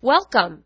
Welcome.